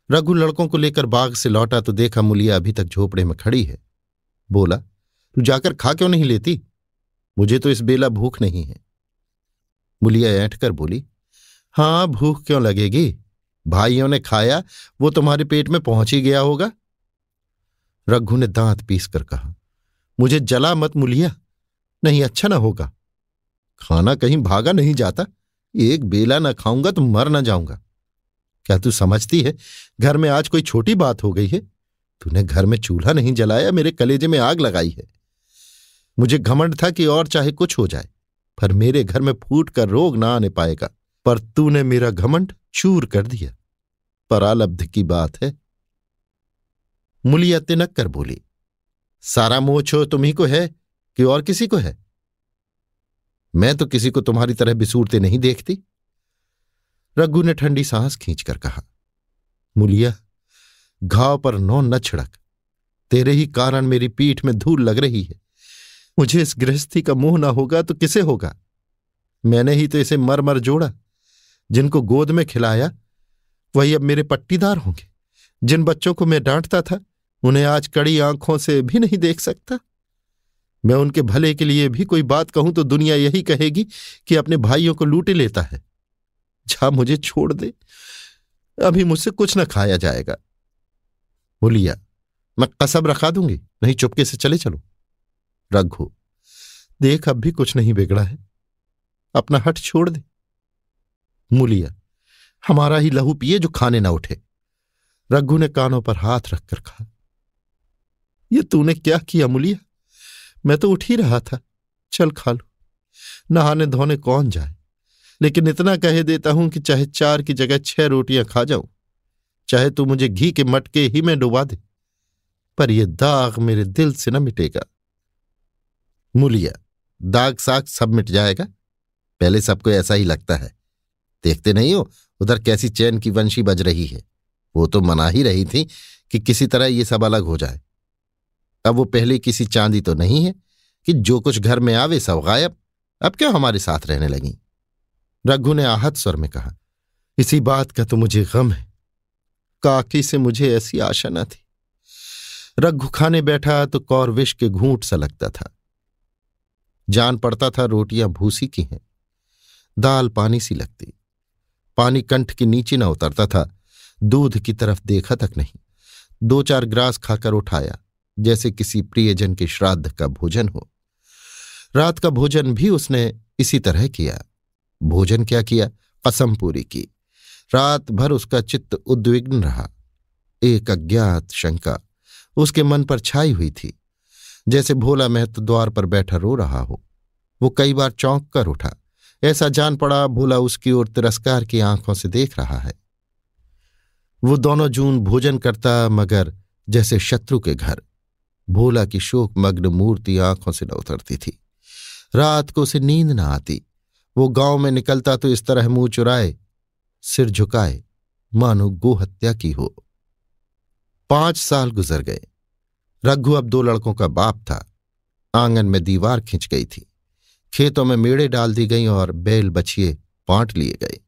रघु लड़कों को लेकर बाग से लौटा तो देखा मुलिया अभी तक झोपड़े में खड़ी है। बोला, तू जाकर खा क्यों नहीं लेती? मुझे तो इस बेला भूख नहीं है। मुलिया ऐठ कर बोली, हाँ, भूख क्यों लगेगी? भाइयों ने खाया, वो तुम्हारे पेट में पहुँच ही गया होगा। रघु ने दांत पीस कर कहा, मुझे जला मत मुलिया, नहीं अच्छा ना होगा। खाना कहीं भागा नहीं जाता। एक बेला ना खाऊँगा तो मर ना जाऊँगा। क्या तू समझती है? घर में आज कोई छोटी बात हो गई है? तूने घर में चूल्हा नहीं जलाया, मेरे कलेजे में आग लगाई है। मुझे घमंड था कि और चाहे कुछ हो जाए, पर मेरे घर में फूट कर रोग ना आने पाएगा। पर तूने मेरा घमंड चूर कर दिया। परालब्ध की बात है। मुलिया तिनक कर बोली, सारा मोह छो तुम्ही को है कि और किसी को है? मैं तो किसी को तुम्हारी तरह बिसूरते नहीं देखती। रघु ने ठंडी सांस खींचकर कहा, मुलिया, घाव पर नौ न छिड़क। तेरे ही कारण मेरी पीठ में धूल लग रही है। मुझे इस गृहस्थी का मोह ना होगा तो किसे होगा? मैंने ही तो इसे मर मर जोड़ा। जिनको गोद में खिलाया, वही अब मेरे पट्टीदार होंगे। जिन बच्चों को मैं डांटता था, उन्हें आज कड़ी आँखों से भी नहीं देख सकता। मैं उनके भले के लिए भी कोई बात कहूँ तो दुनिया यही कहेगी कि अपने भाइयों को लूटे लेता है। जा मुझे छोड़ दे। अभी मुझसे कुछ न खाया जाएगा। बोलिया मैं कसब रखा दूँगी, नहीं चुपके से चले चलो। रघु, देख अब भी कुछ नहीं बिगड़ा है। अपना हट छोड़ दे। मूलिया हमारा ही लहू पिए जो खाने ना उठे। रघु ने कानों पर हाथ रखकर कहा, ये तूने क्या किया मुलिया मैं तो उठ ही रहा था। चल खा लो नहाने धोने कौन जाए? लेकिन इतना कह देता हूँ कि चाहे चार की जगह छह रोटियाँ खा जाऊँ, चाहे तू मुझे घी के मटके ही में डुबा दे, पर यह दाग मेरे दिल से न मिटेगा। मुलिया, दाग साग सब मिट जाएगा। पहले सबको ऐसा ही लगता है। देखते नहीं हो, उधर कैसी चैन की वंशी बज रही है। वो तो मना ही रही थी कि किसी तरह ये सब अलग हो जाए। अब वो पहले किसी चांदी तो नहीं है कि जो कुछ घर में आवे सब गायब। अब क्यों हमारे साथ रहने लगी? रघु ने आहत स्वर में कहा, इसी बात का तो मुझे गम है। काकी से मुझे ऐसी आशा न थी। रघु खाने बैठा तो कौर विष के घूंट सा लगता था। जान पड़ता था रोटियाँ भूसी की हैं। दाल पानी सी लगती। पानी कंठ के नीचे न उतरता था। दूध की तरफ़ देखा तक नहीं। दो चार ग्रास खाकर उठाया। जैसे किसी प्रियजन के श्राद्ध का भोजन हो। रात का भोजन भी उसने इसी तरह किया। भोजन क्या किया? कसम पूरी की। रात भर उसका चित्त उद्विग्न रहा। एक अज्ञात शंका उसके मन पर छाई हुई थी। जैसे भोला महत्व द्वार पर बैठा रो रहा हो। वो कई बार चौंक कर उठा। ऐसा जान पड़ा भोला उसकी ओर तिरस्कार की आँखों से देख रहा है। वो दोनों जून भोजन करता मगर जैसे शत्रु के घर। भोला की शोक मग्न मूर्ति आँखों से न उतरती थी। रात को उसे नींद न आती। वो गाँव में निकलता तो इस तरह मुँह चुराए, सिर झुकाए, मानो गोहत्या की हो। पाँच साल गुजर गए। रघु अब दो लड़कों का बाप था। आँगन में दीवार खिंच गई थी। खेतों में मेड़े डाल दी गई और बैल बछिए बांट लिए गए।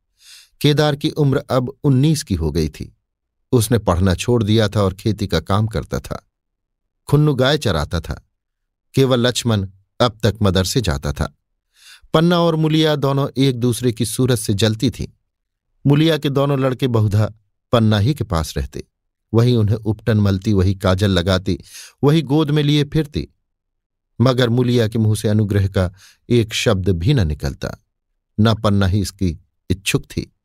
केदार की उम्र अब उन्नीस की हो गई थी। उसने पढ़ना छोड़ दिया था और खेती का काम करता था। खुन्नु गाय चराता था। केवल लक्ष्मण अब तक मदरसे जाता था। पन्ना और मुलिया दोनों एक दूसरे की सूरत से जलती थीं। मुलिया के दोनों लड़के बहुधा पन्ना ही के पास रहते। वही उन्हें उपटन मलती, वही काजल लगाती, वही गोद में लिए फिरती। मगर मुलिया के मुँह से अनुग्रह का एक शब्द भी न निकलता। न पन्ना ही इसकी इच्छुक थी।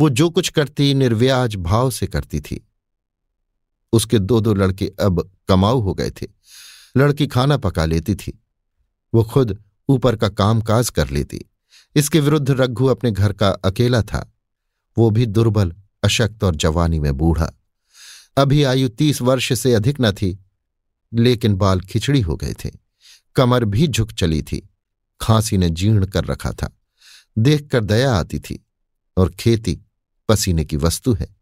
वो जो कुछ करती, निर्व्याज भाव से करती थी। उसके दो दो लड़के अब कमाऊ हो गए थे। लड़की खाना पका लेती थी। वो खुद ऊपर का कामकाज कर लेती। इसके विरुद्ध रघु अपने घर का अकेला था। वो भी दुर्बल, अशक्त और जवानी में बूढ़ा। अभी आयु तीस वर्ष से अधिक न थी, लेकिन बाल खिचड़ी हो गए थे। कमर भी झुक चली थी। खांसी ने जीर्ण कर रखा था। देखकर दया आती थी। और खेती, पसीने की वस्तु है।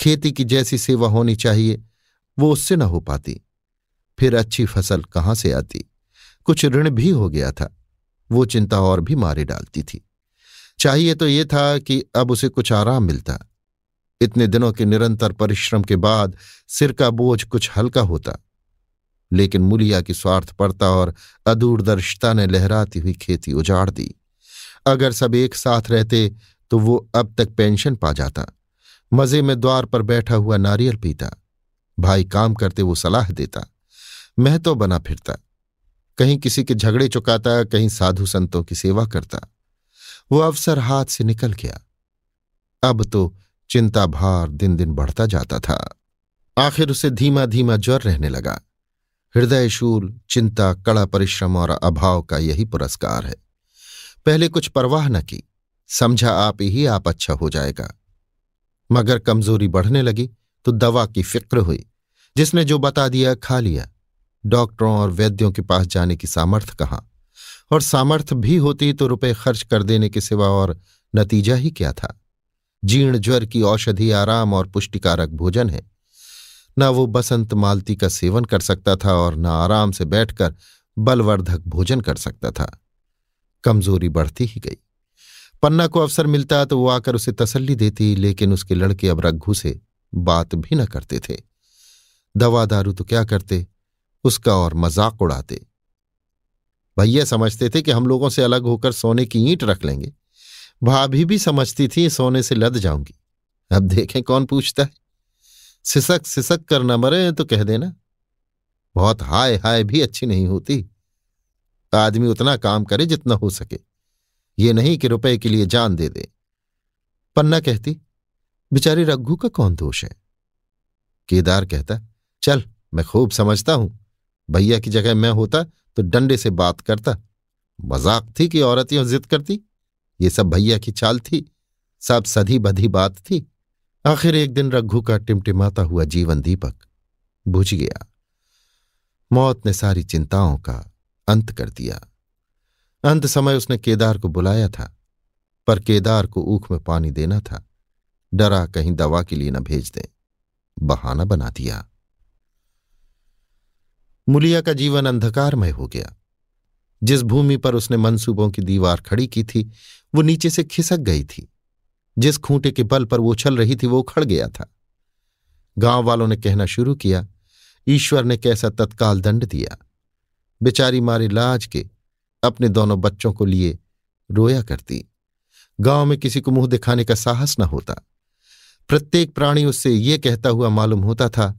खेती की जैसी सेवा होनी चाहिए वो उससे न हो पाती। फिर अच्छी फ़सल कहाँ से आती? कुछ ऋण भी हो गया था। वो चिंता और भी मारे डालती थी। चाहिए तो ये था कि अब उसे कुछ आराम मिलता। इतने दिनों के निरंतर परिश्रम के बाद सिर का बोझ कुछ हल्का होता। लेकिन मुलिया की स्वार्थपरता और अदूरदर्शिता ने लहराती हुई खेती उजाड़ दी। अगर सब एक साथ रहते तो वो अब तक पेंशन पा जाता। मज़े में द्वार पर बैठा हुआ नारियल पीता। भाई काम करते वो सलाह देता। मैं तो बना फिरता। कहीं किसी के झगड़े चुकाता, कहीं साधु संतों की सेवा करता। वो अवसर हाथ से निकल गया। अब तो चिंता भार दिन दिन बढ़ता जाता था। आखिर उसे धीमा धीमा ज्वर रहने लगा। हृदय शूल, चिंता, कड़ा परिश्रम और अभाव का यही पुरस्कार है। पहले कुछ परवाह न की। समझा आप ही आप अच्छा हो जाएगा। मगर कमज़ोरी बढ़ने लगी तो दवा की फ़िक्र हुई। जिसने जो बता दिया, खा लिया। डॉक्टरों और वैद्यों के पास जाने की सामर्थ्य कहाँ? और सामर्थ्य भी होती तो रुपए खर्च कर देने के सिवा और नतीजा ही क्या था? जीर्ण ज्वर की औषधि आराम और पुष्टिकारक भोजन है। न वो बसंत मालती का सेवन कर सकता था और न आराम से बैठकर बलवर्धक भोजन कर सकता था। कमज़ोरी बढ़ती ही गई। पन्ना को अवसर मिलता तो वो आकर उसे तसल्ली देती, लेकिन उसके लड़के अब रघु से बात भी न करते थे। दवा दारू तो क्या करते? उसका और मज़ाक उड़ाते। भैया समझते थे कि हम लोगों से अलग होकर सोने की ईंट रख लेंगे। भाभी भी समझती थी, सोने से लद जाऊँगी। अब देखें कौन पूछता है। सिसक सिसक कर न मरे तो कह देना। बहुत हाय हाय भी अच्छी नहीं होती। आदमी उतना काम करे जितना हो सके। ये नहीं कि रुपए के लिए जान दे दे। पन्ना कहती, बेचारी रघु का कौन दोष है? केदार कहता चल, मैं खूब समझता हूँ। भैया की जगह मैं होता तो डंडे से बात करता। मज़ाक थी कि औरत औरतियों जिद करती? ये सब भैया की चाल थी। सब सधी बधी बात थी। आखिर एक दिन रघु का टिमटिमाता हुआ जीवन दीपक। बुझ गया। मौत ने सारी चिंताओं का अंत कर दिया। अंत समय उसने केदार को बुलाया था, पर केदार को ऊख में पानी देना था। डरा कहीं दवा के लिए न भेज दे। बहाना बना दिया। मुलिया का जीवन अंधकारमय हो गया। जिस भूमि पर उसने मंसूबों की दीवार खड़ी की थी, वो नीचे से खिसक गई थी। जिस खूंटे के बल पर वो उछल रही थी, वो खड़ गया था। गाँव वालों ने कहना शुरू किया, ईश्वर ने कैसा तत्काल दंड दिया। बेचारी मारी लाज के अपने दोनों बच्चों को लिए रोया करती। गाँव में किसी को मुँह दिखाने का साहस न होता। प्रत्येक प्राणी उससे ये कहता हुआ मालूम होता था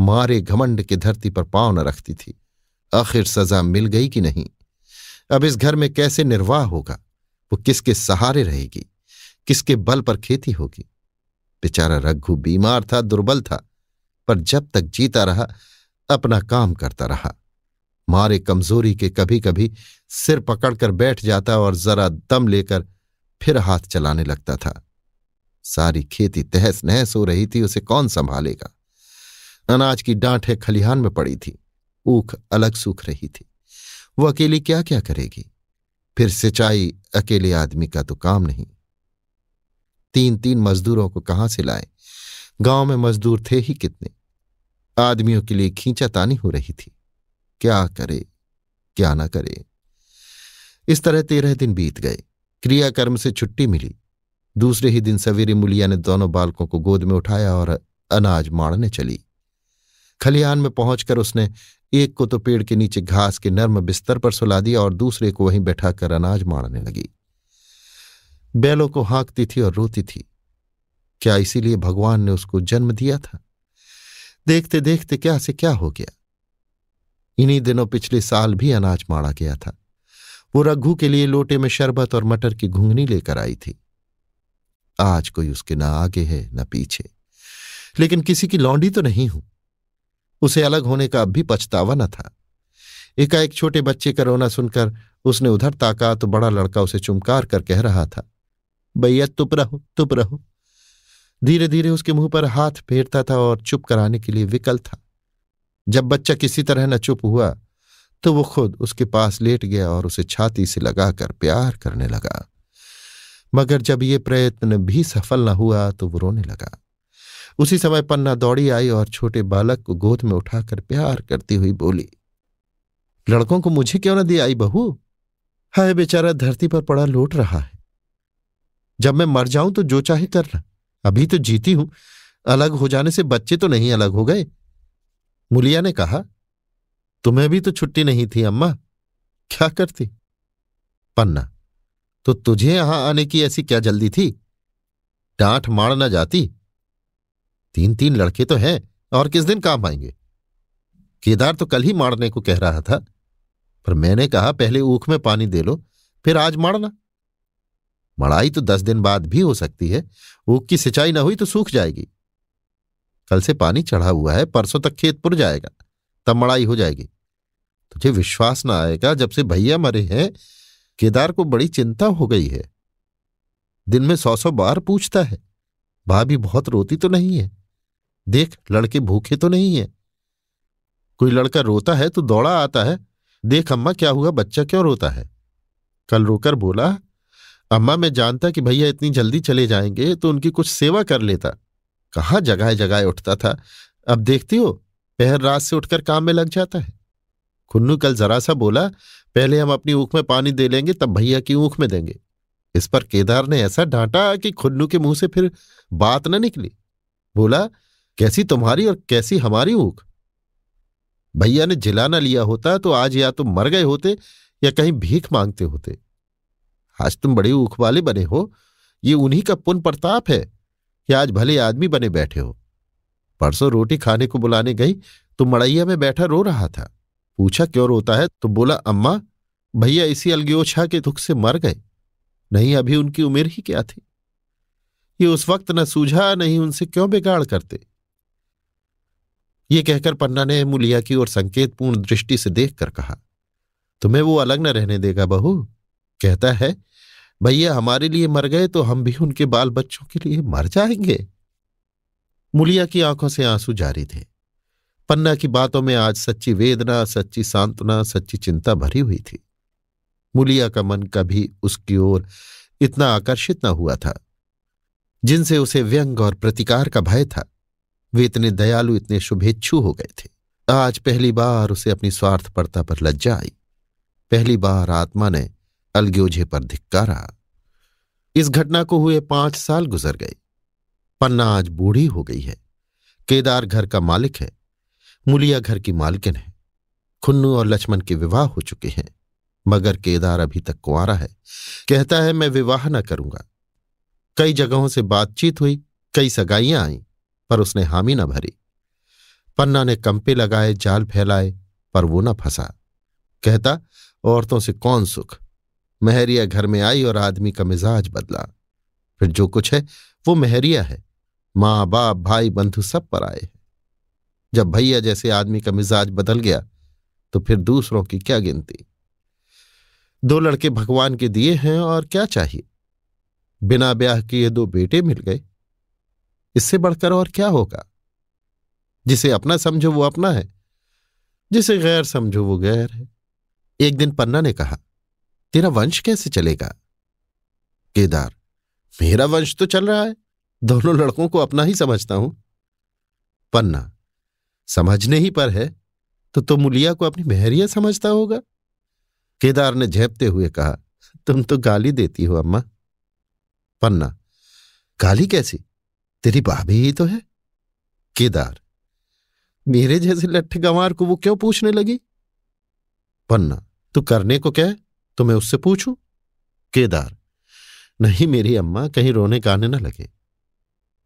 मारे घमंड की धरती पर पाँव न रखती थी। आखिर सजा मिल गई कि नहीं? अब इस घर में कैसे निर्वाह होगा? वो किसके सहारे रहेगी? किसके बल पर खेती होगी? बेचारा रघु बीमार था, दुर्बल था, पर जब तक जीता रहा, अपना काम करता रहा। मारे कमज़ोरी के कभी कभी सिर पकड़कर बैठ जाता और जरा दम लेकर फिर हाथ चलाने लगता था। सारी खेती तहस नहस हो रही थी, उसे कौन संभालेगा? अनाज की डांठे खलिहान में पड़ी थी। ऊख अलग सूख रही थी। वो अकेली क्या क्या करेगी? फिर सिंचाई अकेले आदमी का तो काम नहीं। तीन तीन मजदूरों को कहाँ से लाए? गाँव में मजदूर थे ही कितने? आदमियों के लिए खींचातानी हो रही थी। क्या करे? क्या ना करे? इस तरह तेरह दिन बीत गए। क्रियाकर्म से छुट्टी मिली। दूसरे ही दिन सवेरे मुलिया ने दोनों बालकों को गोद में उठाया और अनाज मारने चली। खलिहान में पहुंचकर उसने एक को तो पेड़ के नीचे घास के नर्म बिस्तर पर सुला दिया और दूसरे को वहीं बैठाकर अनाज मारने लगी। बैलों को हाँकती थी और रोती थी। क्या इसीलिए भगवान ने उसको जन्म दिया था? देखते देखते क्या से क्या हो गया? इन्हीं दिनों पिछले साल भी अनाज मारा गया था। वो रघु के लिए लोटे में शरबत और मटर की घुंगनी लेकर आई थी। आज कोई उसके ना आगे है, न पीछे। लेकिन किसी की लौंडी तो नहीं हूँ। उसे अलग होने का अब भी पछतावा न था। एकाएक छोटे बच्चे का रोना सुनकर उसने उधर ताका तो बड़ा लड़का उसे चुमकार कर कह रहा था, भैया, तुप रहो तुप रहो। धीरे धीरे उसके मुँह पर हाथ फेरता था और चुप कराने के लिए विकल था। जब बच्चा किसी तरह न चुप हुआ तो वो खुद उसके पास लेट गया और उसे छाती से लगाकर प्यार करने लगा। मगर जब ये प्रयत्न भी सफल न हुआ तो वो रोने लगा। उसी समय पन्ना दौड़ी आई और छोटे बालक को गोद में उठाकर प्यार करती हुई बोली, लड़कों को मुझे क्यों न दिया आई बहू? हाय, बेचारा धरती पर पड़ा लौट रहा है। जब मैं मर जाऊँ तो जो चाहे करना अभी तो जीती हूँ। अलग हो जाने से बच्चे तो नहीं अलग हो गए। मुलिया ने कहा, तुम्हें भी तो छुट्टी नहीं थी अम्मा। क्या करती? पन्ना तो तुझे यहाँ आने की ऐसी क्या जल्दी थी? डांट मार न जाती। तीन तीन लड़के तो हैं, और किस दिन काम आएँगे? केदार तो कल ही मारने को कह रहा था, पर मैंने कहा, पहले ऊख में पानी दे लो, फिर आज मारना। मड़ाई तो दस दिन बाद भी हो सकती है, ऊख की सिंचाई ना हुई तो सूख जाएगी। कल से पानी चढ़ा हुआ है, परसों तक खेत पुर जाएगा, तब मड़ाई हो जाएगी। तुझे विश्वास ना आएगा, जब से भैया मरे हैं, केदार को बड़ी चिंता हो गई है। दिन में सौ सौ बार पूछता है, भाभी बहुत रोती तो नहीं है। देख, लड़के भूखे तो नहीं है। कोई लड़का रोता है तो दौड़ा आता है। देख, अम्मा, क्या हुआ? बच्चा क्यों रोता है? कल रोकर बोला, अम्मा, मैं जानता कि भैया इतनी जल्दी चले जाएँगे तो उनकी कुछ सेवा कर लेता। कहाँ जगाए जगाए उठता था? अब देखती हो, पहर रात से उठकर काम में लग जाता है। खुन्नू कल जरा सा बोला, पहले हम अपनी ऊख में पानी दे लेंगे, तब भैया की ऊख में देंगे। इस पर केदार ने ऐसा डांटा कि खुन्नू के मुँह से फिर बात न निकली। बोला कैसी तुम्हारी और कैसी हमारी ऊख? भैया ने जिलाना लिया होता तो आज या तुम मर गए होते या कहीं भीख मांगते होते। आज तुम बड़े ऊख वाले बने हो। ये उन्हीं का पुन प्रताप है कि आज भले आदमी बने बैठे हो। परसों रोटी खाने को बुलाने गई तो मड़ैया में बैठा रो रहा था। पूछा, क्यों रोता है? तो बोला, अम्मा, भैया इसी अलग्योछा के दुख से मर गए। नहीं, अभी उनकी उम्र ही क्या थी? ये उस वक्त न सूझा, नहीं उनसे क्यों बिगाड़ करते? ये कहकर पन्ना ने मुलिया की ओर संकेतपूर्ण दृष्टि से देखकर कहा, तुम्हें वो अलग न रहने देगा बहू। कहता है, भैया, हमारे लिए मर गए तो हम भी उनके बाल बच्चों के लिए मर जाएँगे। मुलिया की आँखों से आँसू जारी थे। पन्ना की बातों में आज सच्ची वेदना, सच्ची सांत्वना, सच्ची चिंता भरी हुई थी। मुलिया का मन कभी उसकी ओर इतना आकर्षित न हुआ था, जिनसे उसे व्यंग और प्रतिकार का भय था। वे इतने दयालु, इतने शुभेच्छु हो गए थे। आज पहली बार उसे अपनी स्वार्थपरता पर लज्जा आई। पहली बार आत्मा ने अलग्योझे पर धिक्कारा। इस घटना को हुए पाँच साल गुजर गए। पन्ना आज बूढ़ी हो गई है। केदार घर का मालिक है। मुलिया घर की मालकिन है। खुन्नू और लक्ष्मण के विवाह हो चुके हैं। मगर केदार अभी तक कुंवारा है। कहता है, मैं विवाह न करूँगा। कई जगहों से बातचीत हुई, कई सगाइयाँ आईं। पर उसने हामी न भरी। पन्ना ने कंपे लगाए, जाल फैलाए, पर वो न फंसा। कहता, औरतों से कौन सुख? महरिया घर में आई और आदमी का मिजाज बदला। फिर जो कुछ है, वो महरिया है। माँ, बाप, भाई, बंधु सब पर आए हैं। जब भैया जैसे आदमी का मिजाज बदल गया तो फिर दूसरों की क्या गिनती? दो लड़के भगवान के दिए हैं और क्या चाहिए? बिना ब्याह किए दो बेटे मिल गए। इससे बढ़कर और क्या होगा? जिसे अपना समझो वो अपना है, जिसे गैर समझो वो गैर है। एक दिन पन्ना ने कहा, तेरा वंश कैसे चलेगा? केदार, मेरा वंश तो चल रहा है, दोनों लड़कों को अपना ही समझता हूँ। पन्ना, समझने ही पर है तो तुम तो मुलिया को अपनी मेहरिया समझता होगा। केदार ने झेपते हुए कहा, तुम तो गाली देती हो, अम्मा। पन्ना, गाली कैसी? तेरी भाभी ही तो है। केदार, मेरे जैसे लट्ठ गंवार को वो क्यों पूछने लगी? पन्ना, तू करने को क्या तो मैं उससे पूछूँ? केदार, नहीं मेरी अम्मा कहीं रोने का आने न लगे।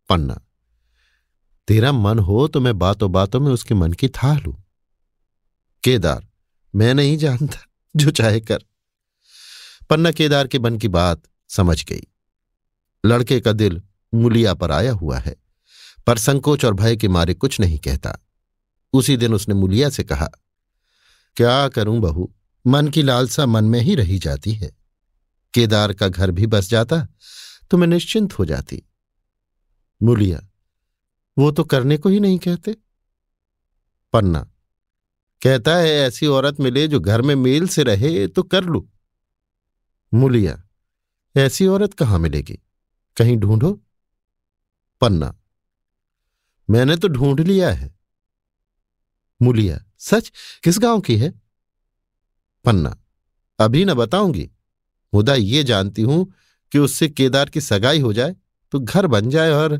पन्ना, तेरा मन हो तो मैं बातों बातों में उसके मन की था लू। केदार, मैं नहीं जानता, जो चाहे कर। पन्ना केदार के मन की बात समझ गई। लड़के का दिल मुलिया पर आया हुआ है। पर संकोच और भय के मारे कुछ नहीं कहता। उसी दिन उसने मुलिया से कहा, क्या करूँ बहू? मन की लालसा मन में ही रही जाती है। केदार का घर भी बस जाता तो मैं निश्चिंत हो जाती। मुलिया, वो तो करने को ही नहीं कहते। पन्ना, कहता है ऐसी औरत मिले जो घर में मेल से रहे तो कर लू। मुलिया, ऐसी औरत कहाँ मिलेगी? कहीं ढूंढो। पन्ना। मैंने तो ढूंढ लिया है। मुलिया, सच? किस गाँव की है? पन्ना, अभी न बताऊँगी। मुदा ये जानती हूँ कि उससे केदार की सगाई हो जाए तो घर बन जाए और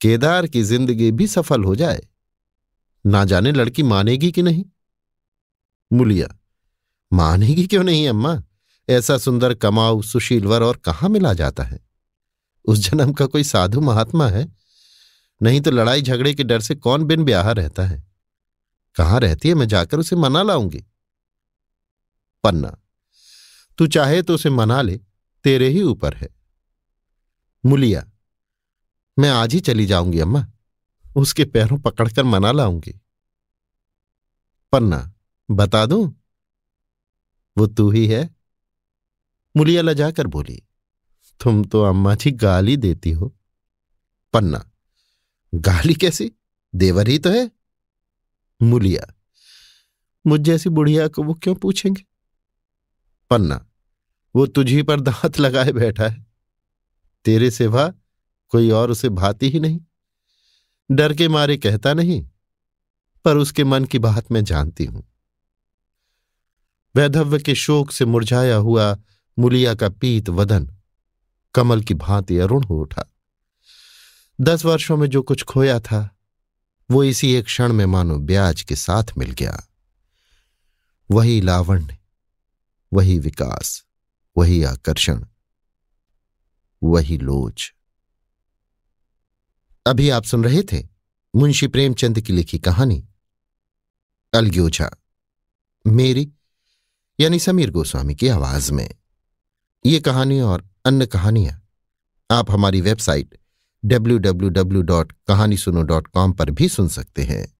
केदार की ज़िंदगी भी सफल हो जाए। ना जाने लड़की मानेगी कि नहीं। मुलिया, मानेगी क्यों नहीं अम्मा? ऐसा सुंदर कमाऊ, सुशीलवर और कहाँ मिला जाता है? उस जन्म का कोई साधु महात्मा है? नहीं तो लड़ाई झगड़े के डर से कौन बिन ब्याह रहता है? कहाँ रहती है? मैं जाकर उसे मना लाऊँगी। पन्ना, तू चाहे तो उसे मना ले, तेरे ही ऊपर है। मुलिया, मैं आज ही चली जाऊँगी अम्मा, उसके पैरों पकड़कर मना लाऊँगी। पन्ना, बता दूँ? वो तू ही है? मुलिया लजाकर बोली तुम तो अम्मा जी गाली देती हो। पन्ना, गाली कैसी? देवर ही तो है। मुलिया, मुझ जैसी बुढ़िया को वो क्यों पूछेंगे? पन्ना, वो तुझी पर दांत लगाए बैठा है। तेरे सिवा कोई और उसे भाती ही नहीं। डर के मारे कहता नहीं, पर उसके मन की बात मैं जानती हूँ। वैधव्य के शोक से मुरझाया हुआ मुलिया का पीत वदन कमल की भांति अरुण हो उठा। दस वर्षों में जो कुछ खोया था, वो इसी एक क्षण में मानो ब्याज के साथ मिल गया। वही लावण्य, वही विकास, वही आकर्षण, वही लोच। अभी आप सुन रहे थे मुंशी प्रेमचंद की लिखी कहानी अलग्योजा मेरी, यानी समीर गोस्वामी की आवाज़ में। ये कहानी और अन्य कहानियाँ आप हमारी वेबसाइट www.kahanisuno.com पर भी सुन सकते हैं।